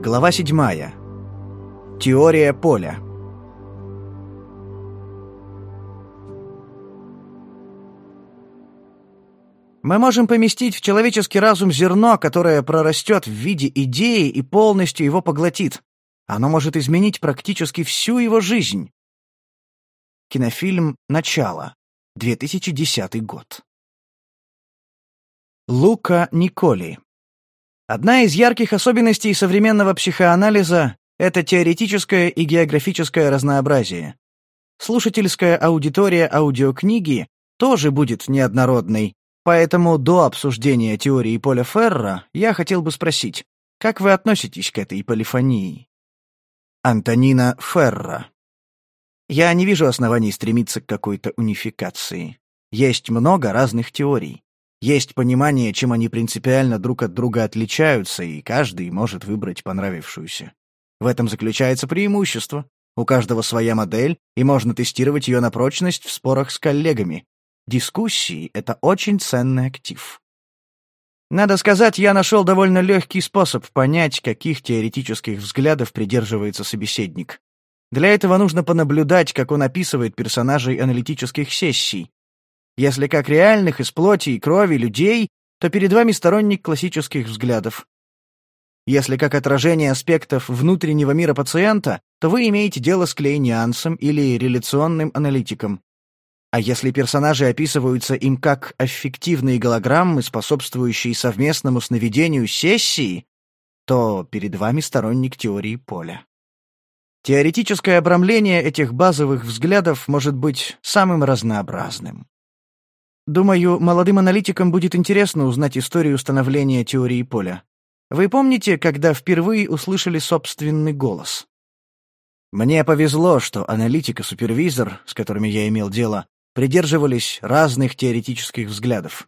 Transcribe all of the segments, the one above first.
Глава 7. Теория поля. Мы можем поместить в человеческий разум зерно, которое прорастет в виде идеи и полностью его поглотит. Оно может изменить практически всю его жизнь. Кинофильм «Начало», 2010 год. Лука Николи. Одна из ярких особенностей современного психоанализа — это теоретическое и географическое разнообразие. Слушательская аудитория аудиокниги тоже будет неоднородной, поэтому до обсуждения теории Поля Ферра я хотел бы спросить, как вы относитесь к этой полифонии? Антонина Ферра. Я не вижу оснований стремиться к какой-то унификации. Есть много разных теорий. Есть понимание, чем они принципиально друг от друга отличаются, и каждый может выбрать понравившуюся. В этом заключается преимущество. У каждого своя модель, и можно тестировать ее на прочность в спорах с коллегами. Дискуссии — это очень ценный актив. Надо сказать, я нашел довольно легкий способ понять, каких теоретических взглядов придерживается собеседник. Для этого нужно понаблюдать, как он описывает персонажей аналитических сессий. Если как реальных из плоти и крови людей, то перед вами сторонник классических взглядов. Если как отражение аспектов внутреннего мира пациента, то вы имеете дело с клейниансом или реляционным аналитиком. А если персонажи описываются им как аффективные голограммы, способствующие совместному сновидению сессии, то перед вами сторонник теории поля. Теоретическое обрамление этих базовых взглядов может быть самым разнообразным. Думаю, молодым аналитикам будет интересно узнать историю становления теории поля. Вы помните, когда впервые услышали собственный голос? Мне повезло, что аналитик и супервизор, с которыми я имел дело, придерживались разных теоретических взглядов.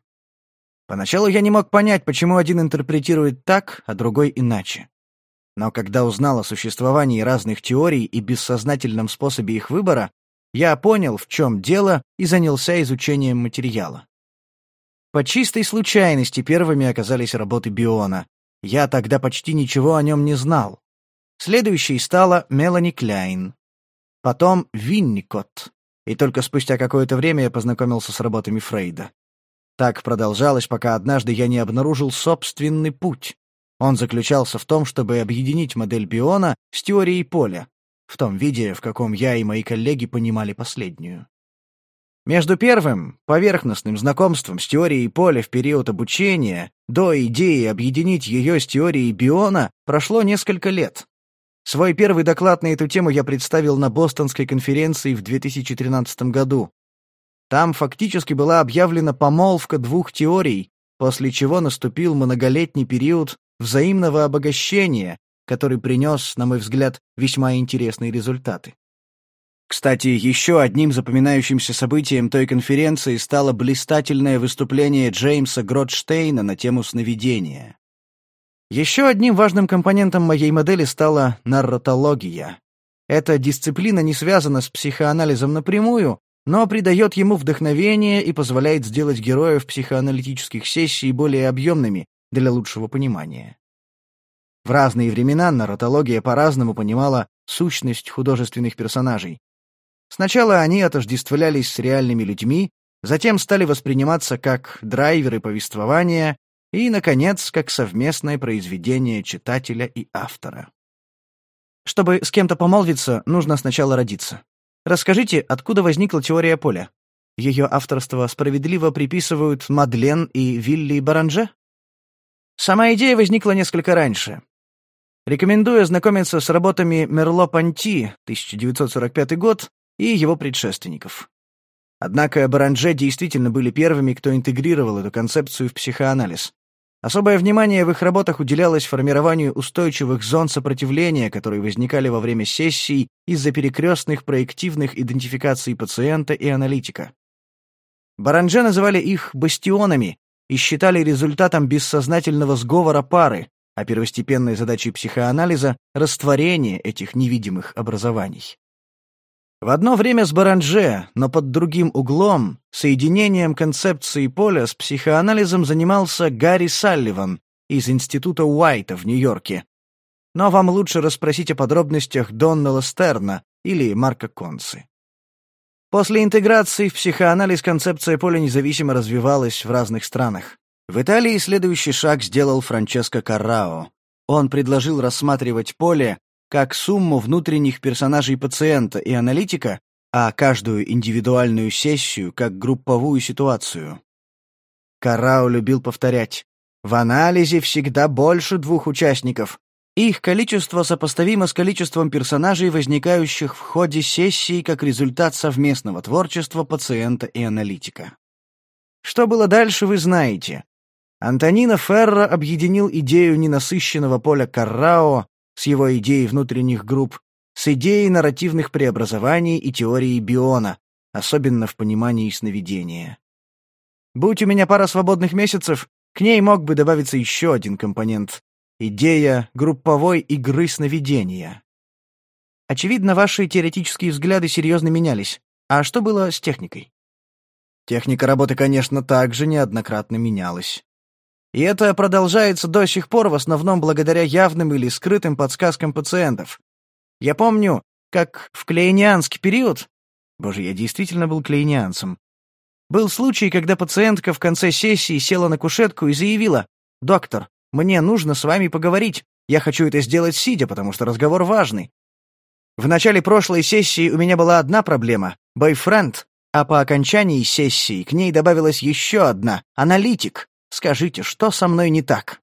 Поначалу я не мог понять, почему один интерпретирует так, а другой иначе. Но когда узнал о существовании разных теорий и бессознательном способе их выбора, я понял, в чем дело, и занялся изучением материала. По чистой случайности первыми оказались работы Биона. Я тогда почти ничего о нем не знал. Следующей стала Мелани Кляйн. Потом Винникот и только спустя какое-то время я познакомился с работами Фрейда. Так продолжалось, пока однажды я не обнаружил собственный путь. Он заключался в том, чтобы объединить модель Биона с теорией поля, в том виде, в каком я и мои коллеги понимали последнюю. Между первым, поверхностным знакомством с теорией поля в период обучения, до идеи объединить ее с теорией Биона, прошло несколько лет. Свой первый доклад на эту тему я представил на Бостонской конференции в 2013 году. Там фактически была объявлена помолвка двух теорий, после чего наступил многолетний период взаимного обогащения, который принес, на мой взгляд, весьма интересные результаты. Кстати, еще одним запоминающимся событием той конференции стало блистательное выступление Джеймса Гротштейна на тему сновидения. Еще одним важным компонентом моей модели стала нарратология. Эта дисциплина не связана с психоанализом напрямую, но придает ему вдохновение и позволяет сделать героев психоаналитических сессий более объемными для лучшего понимания. В разные времена нарратология по-разному понимала сущность художественных персонажей. Сначала они отождествлялись с реальными людьми, затем стали восприниматься как драйверы повествования, и, наконец, как совместное произведение читателя и автора. Чтобы с кем-то помолвиться, нужно сначала родиться. Расскажите, откуда возникла теория поля? Ее авторство справедливо приписывают Мадлен и Вилли Баранже? Сама идея возникла несколько раньше. Рекомендую ознакомиться с работами Мерло-Понти, 1945 год, и его предшественников. Однако Баранже действительно были первыми, кто интегрировал эту концепцию в психоанализ. Особое внимание в их работах уделялось формированию устойчивых зон сопротивления, которые возникали во время сессий из-за перекрестных проективных идентификаций пациента и аналитика. Баранже называли их бастионами и считали результатом бессознательного сговора пары, а первостепенной задачей психоанализа — растворение этих невидимых образований. В одно время с Баранже, но под другим углом, соединением концепции поля с психоанализом занимался Гарри Салливан из Института Уайта в Нью-Йорке. но вам лучше расспросить о подробностях Доннелла Стерна или Марка Концы. После интеграции в психоанализ концепция поля независимо развивалась в разных странах. В Италии следующий шаг сделал Франческо Каррао. Он предложил рассматривать поле как сумму внутренних персонажей пациента и аналитика, а каждую индивидуальную сессию как групповую ситуацию. Каррао любил повторять, в анализе всегда больше двух участников, их количество сопоставимо с количеством персонажей, возникающих в ходе сессии как результат совместного творчества пациента и аналитика. Что было дальше, вы знаете. Антонино Ферро объединил идею ненасыщенного поля Каррао с его идеей внутренних групп с идеей нарративных преобразований и теорией биона, особенно в понимании сновидения. Будь у меня пара свободных месяцев, к ней мог бы добавиться еще один компонент Идея групповой игры сновидения. Очевидно, ваши теоретические взгляды серьезно менялись. А что было с техникой? Техника работы, конечно, также неоднократно менялась. И это продолжается до сих пор в основном благодаря явным или скрытым подсказкам пациентов. Я помню, как в клейнианский период... Боже, я действительно был клейнианцем. Был случай, когда пациентка в конце сессии села на кушетку и заявила, «Доктор, мне нужно с вами поговорить. Я хочу это сделать сидя, потому что разговор важный. В начале прошлой сессии у меня была одна проблема — бойфренд, а по окончании сессии к ней добавилась еще одна — аналитик. Скажите, что со мной не так?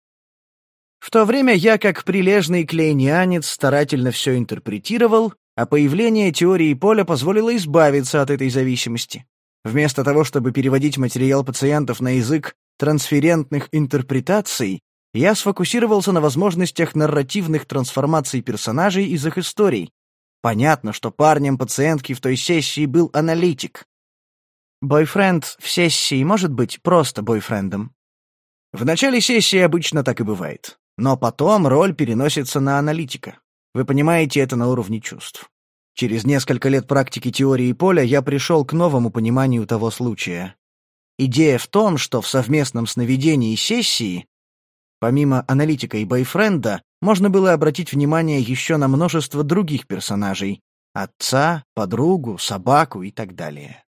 В то время я, как прилежный клейнианец, старательно все интерпретировал, а появление теории поля позволило избавиться от этой зависимости. Вместо того, чтобы переводить материал пациентов на язык трансферентных интерпретаций, я сфокусировался на возможностях нарративных трансформаций персонажей из их историй. Понятно, что парнем пациентки в той сессии был аналитик. Бойфренд в сессии может быть просто бойфрендом. В начале сессии обычно так и бывает. Но потом роль переносится на аналитика. Вы понимаете это на уровне чувств. Через несколько лет практики теории поля я пришел к новому пониманию того случая. Идея в том, что в совместном сновидении сессии Помимо аналитика и бойфренда, можно было обратить внимание еще на множество других персонажей — отца, подругу, собаку и так далее.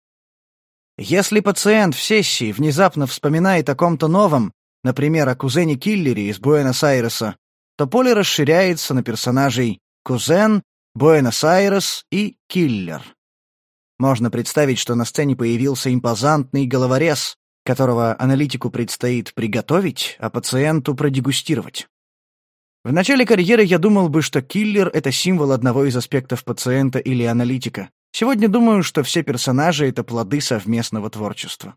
Если пациент в сессии внезапно вспоминает о ком-то новом, например, о кузене-киллере из Буэнос-Айреса, то поле расширяется на персонажей кузен, Буэнос-Айрес и киллер. Можно представить, что на сцене появился импозантный головорез, которого аналитику предстоит приготовить, а пациенту продегустировать. В начале карьеры я думал бы, что киллер — это символ одного из аспектов пациента или аналитика. Сегодня думаю, что все персонажи — это плоды совместного творчества.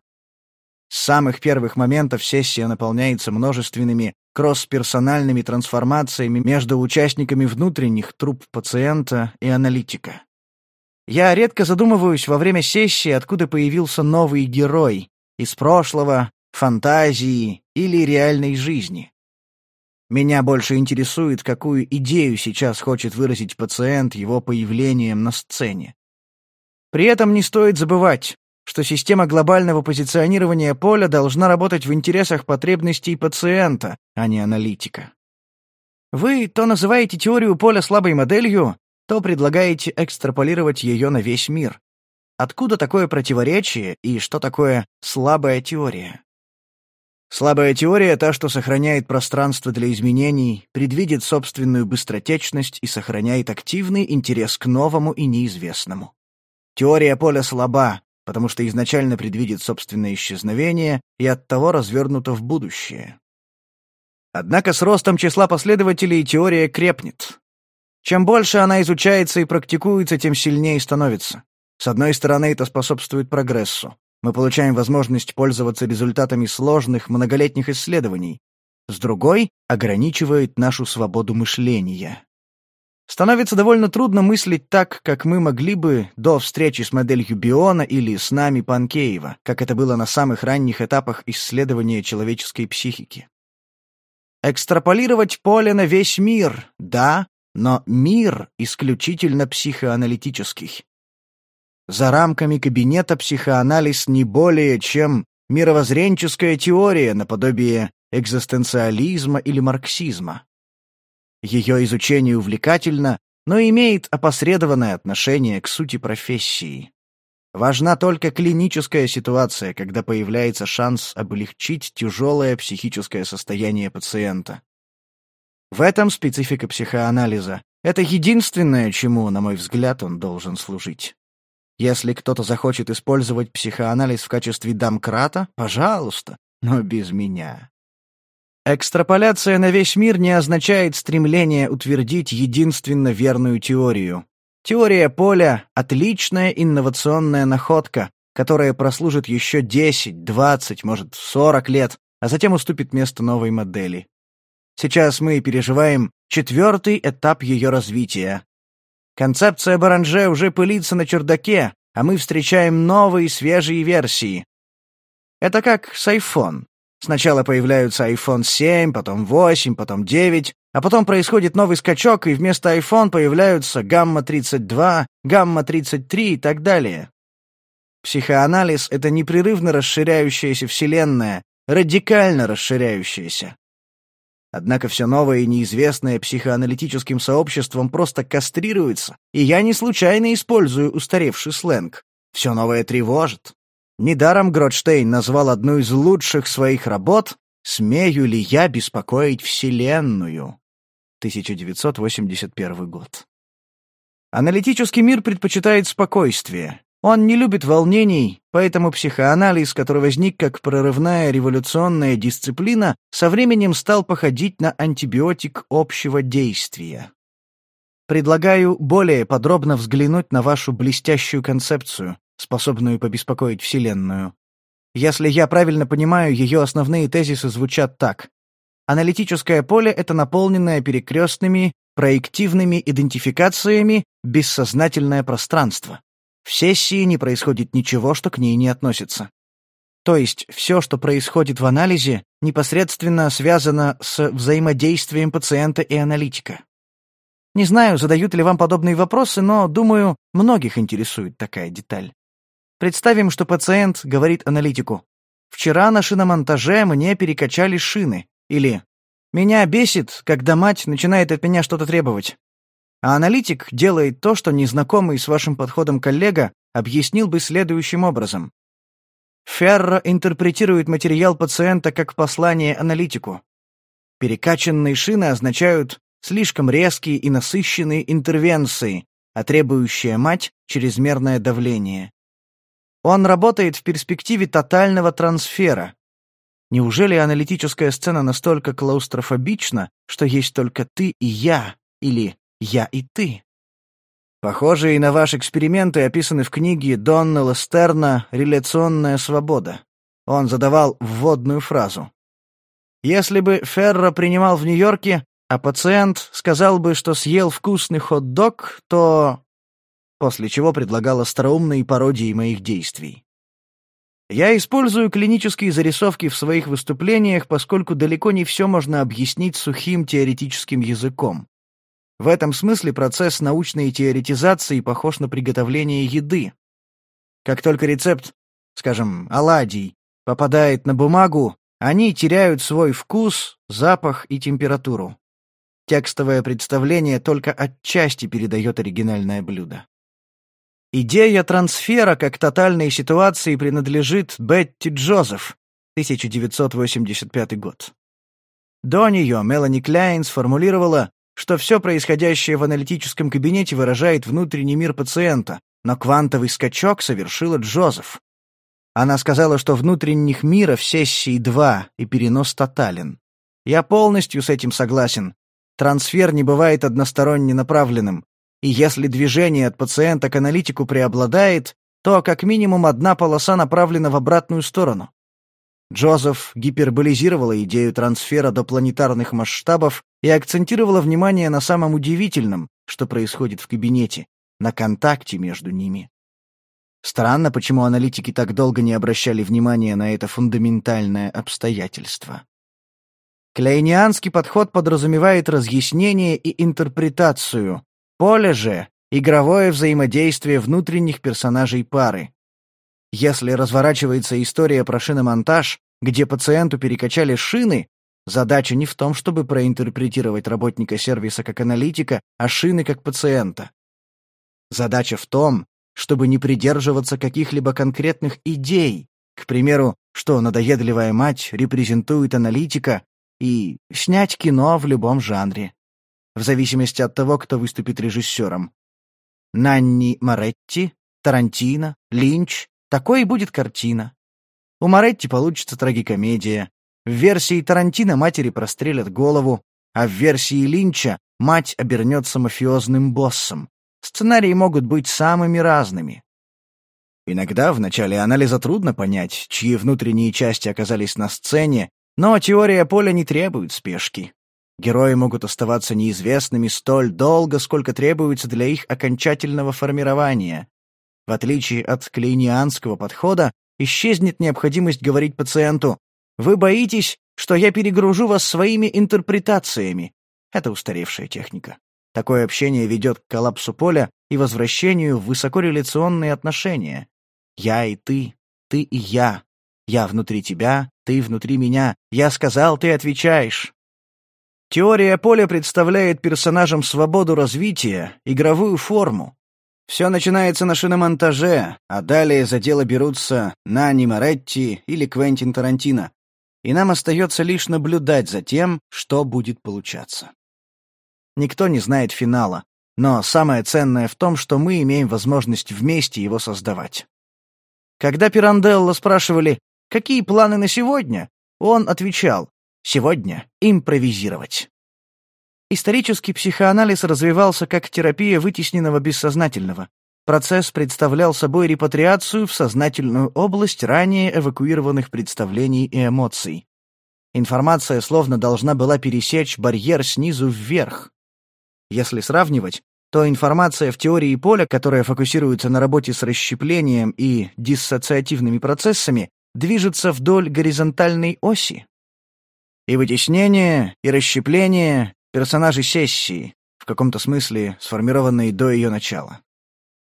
С самых первых моментов сессия наполняется множественными кросс-персональными трансформациями между участниками внутренних труп пациента и аналитика. Я редко задумываюсь во время сессии, откуда появился новый герой, из прошлого, фантазии или реальной жизни. Меня больше интересует, какую идею сейчас хочет выразить пациент его появлением на сцене. При этом не стоит забывать, что система глобального позиционирования поля должна работать в интересах потребностей пациента, а не аналитика. Вы то называете теорию поля слабой моделью, то предлагаете экстраполировать ее на весь мир. Откуда такое противоречие и что такое слабая теория? Слабая теория — та, что сохраняет пространство для изменений, предвидит собственную быстротечность и сохраняет активный интерес к новому и неизвестному. Теория поля слаба, потому что изначально предвидит собственное исчезновение и оттого развернута в будущее. Однако с ростом числа последователей теория крепнет. Чем больше она изучается и практикуется, тем сильнее становится. С одной стороны, это способствует прогрессу. Мы получаем возможность пользоваться результатами сложных многолетних исследований. С другой — ограничивает нашу свободу мышления. Становится довольно трудно мыслить так, как мы могли бы до встречи с моделью Биона или с нами Панкеева, как это было на самых ранних этапах исследования человеческой психики. Экстраполировать поле на весь мир, да, но мир исключительно психоаналитический. За рамками кабинета психоанализ не более чем мировоззренческая теория наподобие экзистенциализма или марксизма. Ее изучение увлекательно, но имеет опосредованное отношение к сути профессии. Важна только клиническая ситуация, когда появляется шанс облегчить тяжелое психическое состояние пациента. В этом специфика психоанализа. Это единственное, чему, на мой взгляд, он должен служить. Если кто-то захочет использовать психоанализ в качестве домкрата, пожалуйста, но без меня. Экстраполяция на весь мир не означает стремление утвердить единственно верную теорию. Теория поля — отличная инновационная находка, которая прослужит еще 10, 20, может, 40 лет, а затем уступит место новой модели. Сейчас мы переживаем четвертый этап ее развития. Концепция Баранже уже пылится на чердаке, а мы встречаем новые свежие версии. Это как с iPhone. Сначала появляются iPhone 7, потом 8, потом 9, а потом происходит новый скачок, и вместо iPhone появляются гамма-32, гамма-33 и так далее. Психоанализ — это непрерывно расширяющаяся вселенная, радикально расширяющаяся. Однако все новое и неизвестное психоаналитическим сообществом просто кастрируется, и я не случайно использую устаревший сленг. Все новое тревожит. Недаром Гротштейн назвал одну из лучших своих работ «Смею ли я беспокоить Вселенную?» 1981 год. Аналитический мир предпочитает спокойствие. Он не любит волнений, поэтому психоанализ, который возник как прорывная революционная дисциплина, со временем стал походить на антибиотик общего действия. Предлагаю более подробно взглянуть на вашу блестящую концепцию, способную побеспокоить Вселенную. Если я правильно понимаю, ее основные тезисы звучат так. Аналитическое поле — это наполненное перекрестными, проективными идентификациями бессознательное пространство. В сессии не происходит ничего, что к ней не относится. То есть все, что происходит в анализе, непосредственно связано с взаимодействием пациента и аналитика. Не знаю, задают ли вам подобные вопросы, но, думаю, многих интересует такая деталь. Представим, что пациент говорит аналитику. «Вчера на шиномонтаже мне перекачали шины» или «Меня бесит, когда мать начинает от меня что-то требовать». А аналитик делает то, что незнакомый с вашим подходом коллега объяснил бы следующим образом. Ферро интерпретирует материал пациента как послание аналитику. Перекачанные шины означают слишком резкие и насыщенные интервенции, а требующая мать — чрезмерное давление. Он работает в перспективе тотального трансфера. Неужели аналитическая сцена настолько клаустрофобична, что есть только ты и я, или я и ты? Похожие на ваши эксперименты описаны в книге Доннелла Стерна «Реляционная свобода». Он задавал вводную фразу. Если бы Ферро принимал в Нью-Йорке, а пациент сказал бы, что съел вкусный хот-дог, то после чего предлагал остроумные пародии моих действий. Я использую клинические зарисовки в своих выступлениях, поскольку далеко не все можно объяснить сухим теоретическим языком. В этом смысле процесс научной теоретизации похож на приготовление еды. Как только рецепт, скажем, оладий, попадает на бумагу, они теряют свой вкус, запах и температуру. Текстовое представление только отчасти передает оригинальное блюдо. Идея трансфера как тотальной ситуации принадлежит Бетти Джозеф, 1985 год. До нее Мелани Кляйн сформулировала, что все происходящее в аналитическом кабинете выражает внутренний мир пациента, но квантовый скачок совершила Джозеф. Она сказала, что внутренних мира в сессии два и перенос тотален. Я полностью с этим согласен. Трансфер не бывает односторонне направленным. И если движение от пациента к аналитику преобладает, то как минимум одна полоса направлена в обратную сторону. Джозеф гиперболизировала идею трансфера до планетарных масштабов и акцентировала внимание на самом удивительном, что происходит в кабинете, на контакте между ними. Странно, почему аналитики так долго не обращали внимания на это фундаментальное обстоятельство. Клейнианский подход подразумевает разъяснение и интерпретацию, Поле же — игровое взаимодействие внутренних персонажей пары. Если разворачивается история про шиномонтаж, где пациенту перекачали шины, Задача не в том, чтобы проинтерпретировать работника сервиса как аналитика, а шины как пациента. Задача в том, чтобы не придерживаться каких-либо конкретных идей, к примеру, что надоедливая мать репрезентует аналитика, и снять кино в любом жанре, в зависимости от того, кто выступит режиссером. Нанни Моретти, Тарантино, Линч — такой и будет картина. У Моретти получится трагикомедия. В версии Тарантино матери прострелят голову, а в версии Линча мать обернется мафиозным боссом. Сценарии могут быть самыми разными. Иногда в начале анализа трудно понять, чьи внутренние части оказались на сцене, но теория поля не требует спешки. Герои могут оставаться неизвестными столь долго, сколько требуется для их окончательного формирования. В отличие от клейнианского подхода, исчезнет необходимость говорить пациенту «Вы боитесь, что я перегружу вас своими интерпретациями». Это устаревшая техника. Такое общение ведет к коллапсу поля и возвращению в высокореляционные отношения. Я и ты, ты и я. Я внутри тебя, ты внутри меня. Я сказал, ты отвечаешь. Теория поля представляет персонажам свободу развития, игровую форму. Все начинается на шиномонтаже, а далее за дело берутся Нани Моретти или Квентин Тарантино. И нам остается лишь наблюдать за тем, что будет получаться. Никто не знает финала, но самое ценное в том, что мы имеем возможность вместе его создавать. Когда Пиранделло спрашивали, какие планы на сегодня, он отвечал, сегодня импровизировать. Исторический психоанализ развивался как терапия вытесненного бессознательного. Процесс представлял собой репатриацию в сознательную область ранее эвакуированных представлений и эмоций. Информация словно должна была пересечь барьер снизу вверх. Если сравнивать, то информация в теории поля, которая фокусируется на работе с расщеплением и диссоциативными процессами, движется вдоль горизонтальной оси. И вытеснение, и расщепление — персонажи сессии, в каком-то смысле сформированные до ее начала.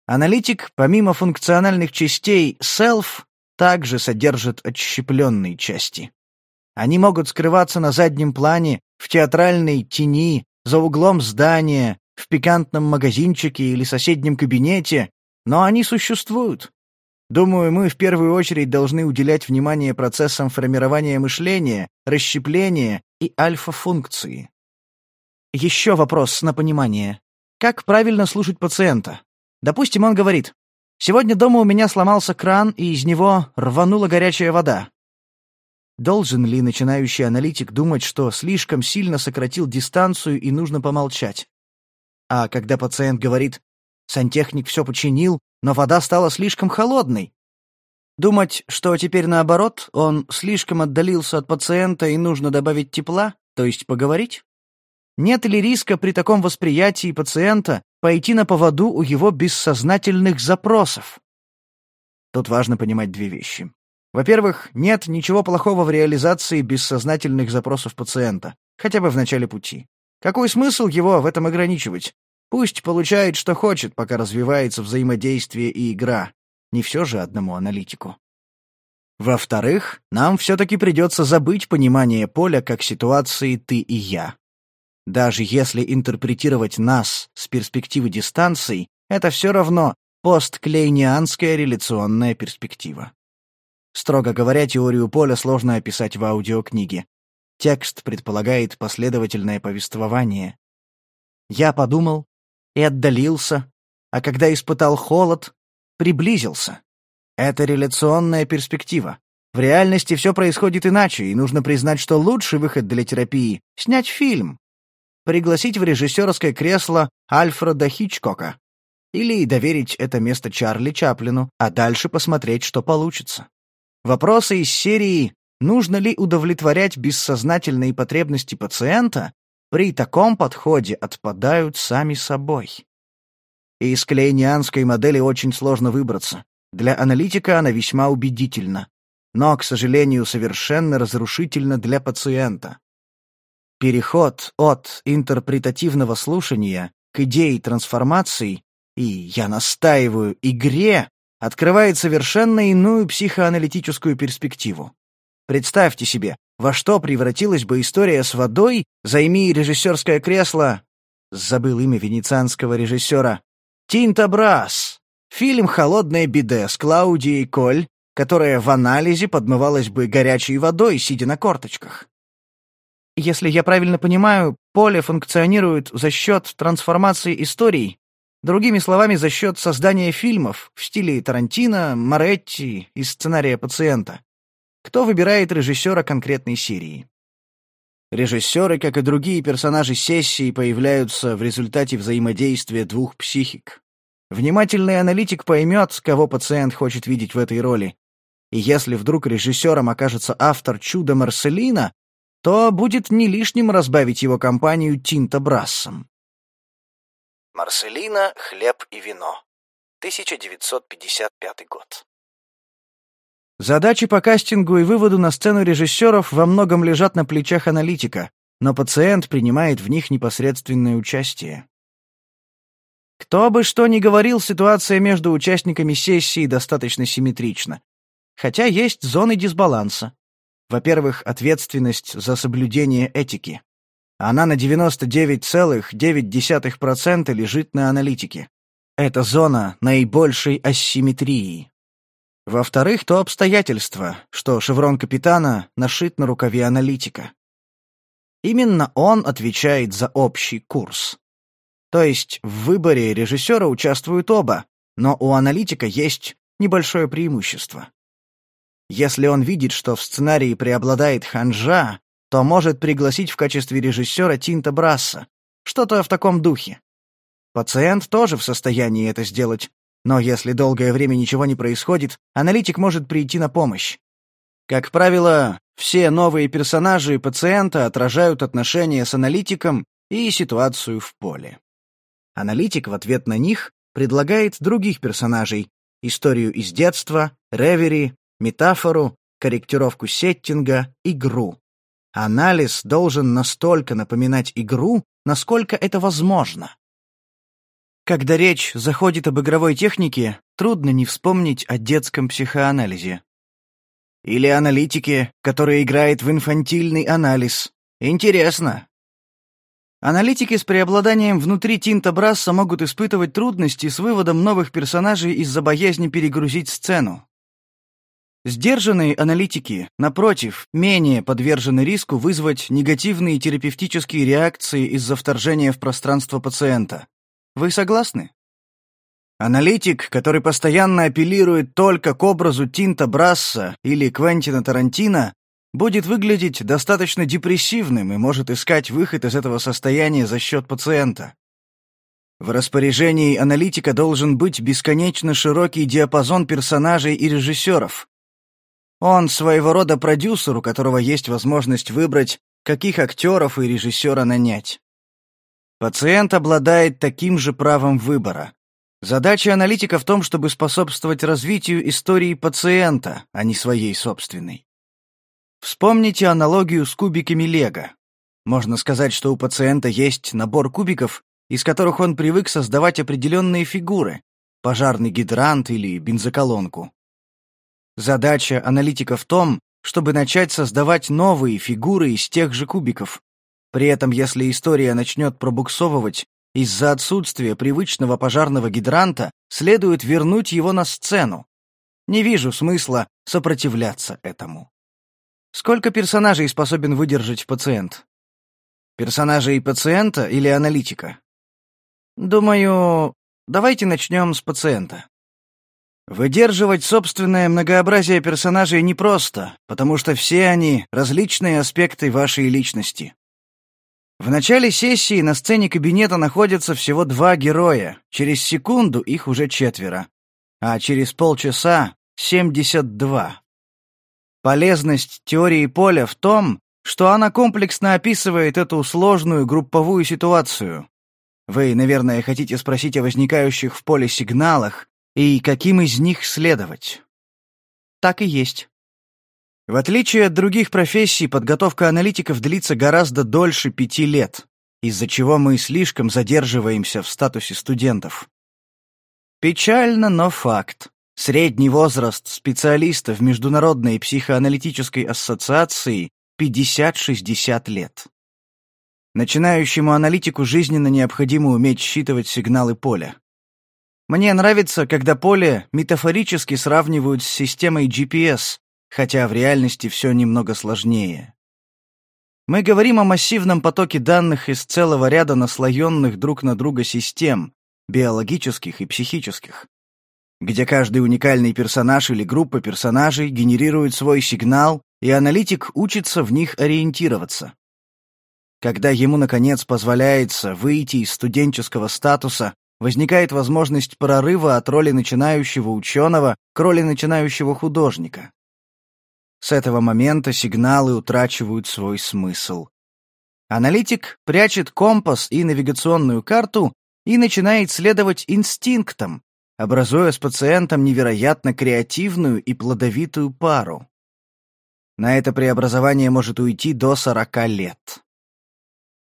Аналитик, помимо функциональных частей self, также содержит отщепленные части. Они могут скрываться на заднем плане, в театральной тени, за углом здания, в пикантном магазинчике или соседнем кабинете, но они существуют. Думаю, мы в первую очередь должны уделять внимание процессам формирования мышления, расщепления и альфа-функции. Еще вопрос на понимание. Как правильно слушать пациента? Допустим, он говорит, «Сегодня дома у меня сломался кран, и из него рванула горячая вода». Должен ли начинающий аналитик думать, что слишком сильно сократил дистанцию и нужно помолчать? А когда пациент говорит «сантехник все починил, но вода стала слишком холодной», думать, что теперь наоборот, он слишком отдалился от пациента и нужно добавить тепла, то есть поговорить? Нет ли риска при таком восприятии пациента пойти на поводу у его бессознательных запросов? Тут важно понимать две вещи. Во-первых, нет ничего плохого в реализации бессознательных запросов пациента, хотя бы в начале пути. Какой смысл его в этом ограничивать? Пусть получает, что хочет, пока развивается взаимодействие и игра. Не все же одному аналитику. Во-вторых, нам все-таки придется забыть понимание поля как ситуации «ты» и «я». Даже если интерпретировать нас с перспективы дистанций, это все равно постклейнианская реляционная перспектива. Строго говоря, теорию поля сложно описать в аудиокниге. Текст предполагает последовательное повествование. Я подумал и отдалился, а когда испытал холод, приблизился. Это реляционная перспектива. В реальности все происходит иначе, и нужно признать, что лучший выход для терапии — снять фильм. Пригласить в режиссерское кресло Альфреда Хичкока. Или доверить это место Чарли Чаплину, а дальше посмотреть, что получится. Вопросы из серии «Нужно ли удовлетворять бессознательные потребности пациента?» При таком подходе отпадают сами собой. И из клейнианской модели очень сложно выбраться. Для аналитика она весьма убедительна, но, к сожалению, совершенно разрушительна для пациента. Переход от интерпретативного слушания к идее трансформации и, я настаиваю, игре открывает совершенно иную психоаналитическую перспективу. Представьте себе, во что превратилась бы история с водой, займи режиссерское кресло, забыл имя венецианского режиссера, Тинта Брас. Фильм «Холодное биде» с Клаудией Коль, которая в анализе подмывалась бы горячей водой, сидя на корточках. Если я правильно понимаю, поле функционирует за счет трансформации историй, другими словами, за счет создания фильмов в стиле Тарантино, Моретти и сценария пациента. Кто выбирает режиссера конкретной серии? Режиссеры, как и другие персонажи сессии, появляются в результате взаимодействия двух психик. Внимательный аналитик поймет, кого пациент хочет видеть в этой роли. И если вдруг режиссером окажется автор «Чуда Марселина», то будет не лишним разбавить его компанию Тинто Брассом. Марселина «Хлеб и вино», 1955 год. Задачи по кастингу и выводу на сцену режиссеров во многом лежат на плечах аналитика, но пациент принимает в них непосредственное участие. Кто бы что ни говорил, ситуация между участниками сессии достаточно симметрична. Хотя есть зоны дисбаланса. Во-первых, ответственность за соблюдение этики. Она на 99,9% лежит на аналитике. Это зона наибольшей асимметрии. Во-вторых, то обстоятельство, что шеврон капитана нашит на рукаве аналитика. Именно он отвечает за общий курс. То есть в выборе режиссера участвуют оба, но у аналитика есть небольшое преимущество. Если он видит, что в сценарии преобладает ханжа, то может пригласить в качестве режиссера Тинта Брасса, что-то в таком духе. Пациент тоже в состоянии это сделать, но если долгое время ничего не происходит, аналитик может прийти на помощь. Как правило, все новые персонажи пациента отражают отношения с аналитиком и ситуацию в поле. Аналитик в ответ на них предлагает других персонажей, историю из детства, ревери, метафору, корректировку сеттинга, игру. Анализ должен настолько напоминать игру, насколько это возможно. Когда речь заходит об игровой технике, трудно не вспомнить о детском психоанализе. Или аналитике, которая играет в инфантильный анализ. Интересно. Аналитики с преобладанием внутри Тинта Брасса могут испытывать трудности с выводом новых персонажей из-за боязни перегрузить сцену. Сдержанные аналитики, напротив, менее подвержены риску вызвать негативные терапевтические реакции из-за вторжения в пространство пациента. Вы согласны? Аналитик, который постоянно апеллирует только к образу Тинта Брасса или Квентина Тарантино, будет выглядеть достаточно депрессивным и может искать выход из этого состояния за счет пациента. В распоряжении аналитика должен быть бесконечно широкий диапазон персонажей и режиссеров. Он своего рода продюсер, у которого есть возможность выбрать, каких актеров и режиссера нанять. Пациент обладает таким же правом выбора. Задача аналитика в том, чтобы способствовать развитию истории пациента, а не своей собственной. Вспомните аналогию с кубиками Лего. Можно сказать, что у пациента есть набор кубиков, из которых он привык создавать определенные фигуры — пожарный гидрант или бензоколонку. Задача аналитика в том, чтобы начать создавать новые фигуры из тех же кубиков, при этом, если история начнет пробуксовывать из-за отсутствия привычного пожарного гидранта, следует вернуть его на сцену. Не вижу смысла сопротивляться этому. Сколько персонажей способен выдержать пациент? Персонажей пациента или аналитика? Думаю, давайте начнем с пациента. Выдерживать собственное многообразие персонажей непросто, потому что все они — различные аспекты вашей личности. В начале сессии на сцене кабинета находятся всего два героя, через секунду их уже четверо, а через полчаса — 72. Полезность теории поля в том, что она комплексно описывает эту сложную групповую ситуацию. Вы, наверное, хотите спросить о возникающих в поле сигналах и каким из них следовать. Так и есть. В отличие от других профессий, подготовка аналитиков длится гораздо дольше пяти лет, из-за чего мы слишком задерживаемся в статусе студентов. Печально, но факт. Средний возраст специалиста в Международной психоаналитической ассоциации 50-60 лет. Начинающему аналитику жизненно необходимо уметь считывать сигналы поля. Мне нравится, когда поле метафорически сравнивают с системой GPS, хотя в реальности все немного сложнее. Мы говорим о массивном потоке данных из целого ряда наслоенных друг на друга систем, биологических и психических, где каждый уникальный персонаж или группа персонажей генерирует свой сигнал, и аналитик учится в них ориентироваться. Когда ему, наконец, позволяется выйти из студенческого статуса, возникает возможность прорыва от роли начинающего ученого к роли начинающего художника. С этого момента сигналы утрачивают свой смысл. Аналитик прячет компас и навигационную карту и начинает следовать инстинктам, образуя с пациентом невероятно креативную и плодовитую пару. На это преобразование может уйти до 40 лет.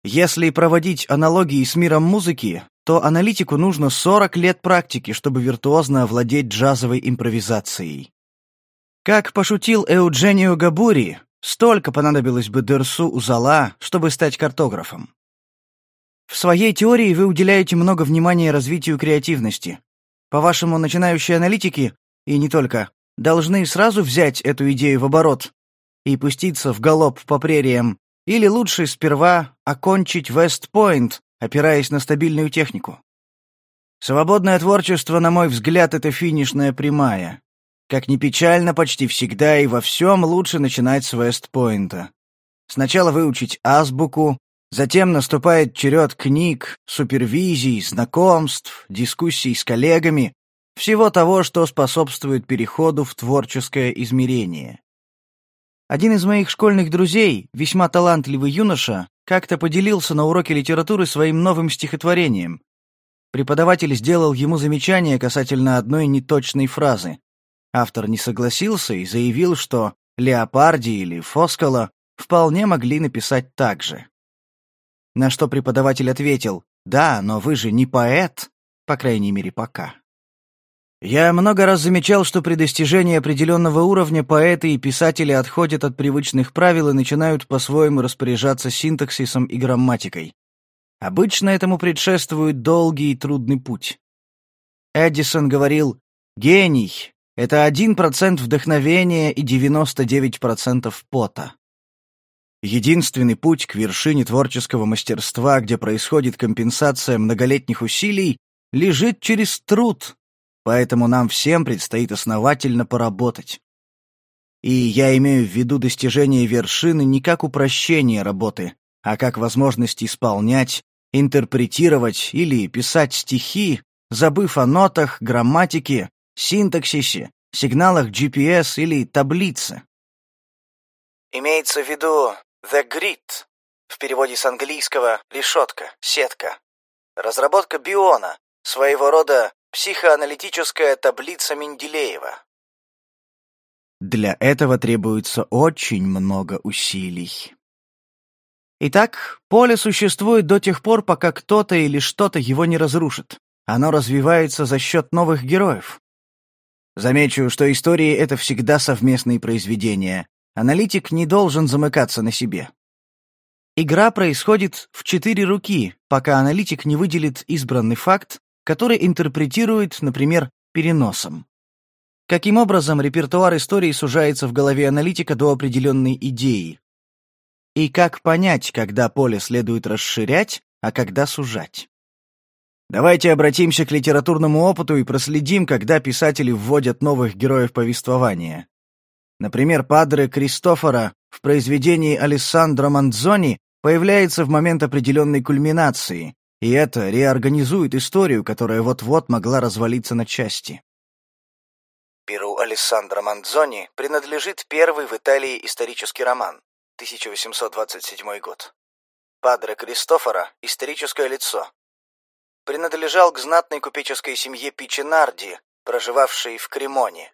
Если проводить аналогии с миром музыки, то аналитику нужно 40 лет практики, чтобы виртуозно овладеть джазовой импровизацией. Как пошутил Эудженио Габури, столько понадобилось бы Дерсу Узала, чтобы стать картографом. В своей теории вы уделяете много внимания развитию креативности. По-вашему, начинающие аналитики, и не только, должны сразу взять эту идею в оборот и пуститься в галоп по прериям или лучше сперва окончить Вест-Пойнт, опираясь на стабильную технику? Свободное творчество, на мой взгляд, это финишная прямая. Как ни печально, почти всегда и во всем лучше начинать с Вест-Пойнта. Сначала выучить азбуку, затем наступает черед книг, супервизий, знакомств, дискуссий с коллегами, всего того, что способствует переходу в творческое измерение. Один из моих школьных друзей, весьма талантливый юноша, как-то поделился на уроке литературы своим новым стихотворением. Преподаватель сделал ему замечание касательно одной неточной фразы. Автор не согласился и заявил, что Леопарди или Фоскала вполне могли написать так же. На что преподаватель ответил, «Да, но вы же не поэт, по крайней мере, пока». Я много раз замечал, что при достижении определенного уровня поэты и писатели отходят от привычных правил и начинают по-своему распоряжаться синтаксисом и грамматикой. Обычно этому предшествует долгий и трудный путь. Эдисон говорил «Гений — это 1% вдохновения и 99% пота». Единственный путь к вершине творческого мастерства, где происходит компенсация многолетних усилий, лежит через труд, поэтому нам всем предстоит основательно поработать. И я имею в виду достижение вершины не как упрощение работы, а как возможность исполнять, интерпретировать или писать стихи, забыв о нотах, грамматике, синтаксисе, сигналах GPS или таблице. Имеется в виду «the grid», в переводе с английского «решетка», «сетка». Разработка биона, своего рода Психоаналитическая таблица Менделеева. Для этого требуется очень много усилий. Итак, поле существует до тех пор, пока кто-то или что-то его не разрушит. Оно развивается за счет новых героев. Замечу, что истории — это всегда совместные произведения. Аналитик не должен замыкаться на себе. Игра происходит в четыре руки, пока аналитик не выделит избранный факт, который интерпретирует, например, переносом. Каким образом репертуар истории сужается в голове аналитика до определенной идеи? И как понять, когда поле следует расширять, а когда сужать? Давайте обратимся к литературному опыту и проследим, когда писатели вводят новых героев повествования. Например, Падре Кристофора в произведении Алессандро Мандзони появляется в момент определенной кульминации, и это реорганизует историю, которая вот-вот могла развалиться на части. Перу Алессандро Мандзони принадлежит первый в Италии исторический роман, 1827 год. Падре Кристофора – историческое лицо. Принадлежал к знатной купеческой семье Пичинарди, проживавшей в Кремоне.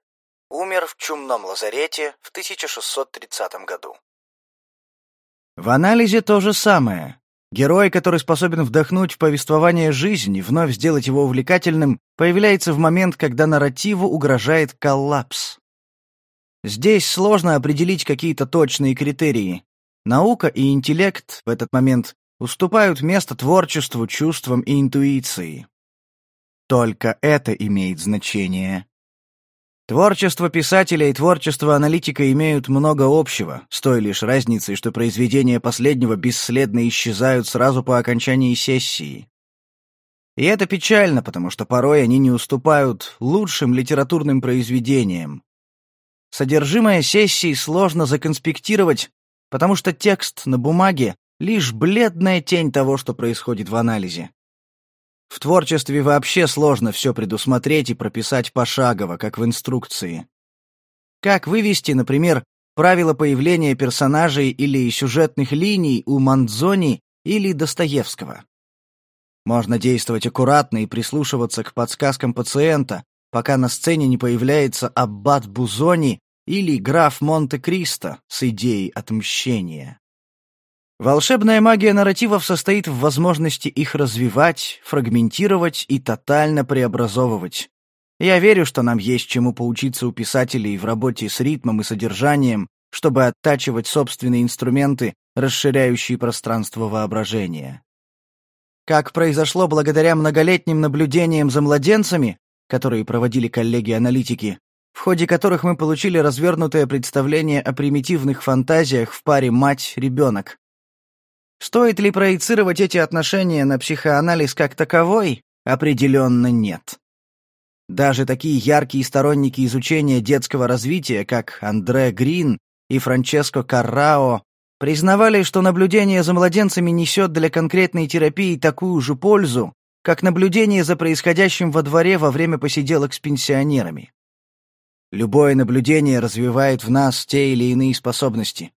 Умер в чумном лазарете в 1630 году. В анализе то же самое. Герой, который способен вдохнуть в повествование жизни, вновь сделать его увлекательным, появляется в момент, когда нарративу угрожает коллапс. Здесь сложно определить какие-то точные критерии. Наука и интеллект в этот момент уступают место творчеству, чувствам и интуиции. Только это имеет значение. Творчество писателя и творчество аналитика имеют много общего, с той лишь разницей, что произведения последнего бесследно исчезают сразу по окончании сессии. И это печально, потому что порой они не уступают лучшим литературным произведениям. Содержимое сессии сложно законспектировать, потому что текст на бумаге — лишь бледная тень того, что происходит в анализе. В творчестве вообще сложно все предусмотреть и прописать пошагово, как в инструкции. Как вывести, например, правила появления персонажей или сюжетных линий у Мандзони или Достоевского? Можно действовать аккуратно и прислушиваться к подсказкам пациента, пока на сцене не появляется аббат Бузони или граф Монте-Кристо с идеей отмщения. Волшебная магия нарративов состоит в возможности их развивать, фрагментировать и тотально преобразовывать. Я верю, что нам есть чему поучиться у писателей в работе с ритмом и содержанием, чтобы оттачивать собственные инструменты, расширяющие пространство воображения. Как произошло благодаря многолетним наблюдениям за младенцами, которые проводили коллеги-аналитики, в ходе которых мы получили развернутое представление о примитивных фантазиях в паре мать-ребенок. Стоит ли проецировать эти отношения на психоанализ как таковой? Определенно нет. Даже такие яркие сторонники изучения детского развития, как Андре Грин и Франческо Каррао, признавали, что наблюдение за младенцами несет для конкретной терапии такую же пользу, как наблюдение за происходящим во дворе во время посиделок с пенсионерами. Любое наблюдение развивает в нас те или иные способности.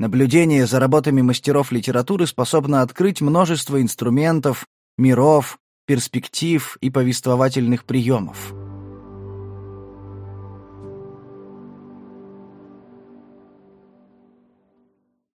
Наблюдение за работами мастеров литературы способно открыть множество инструментов, миров, перспектив и повествовательных приемов.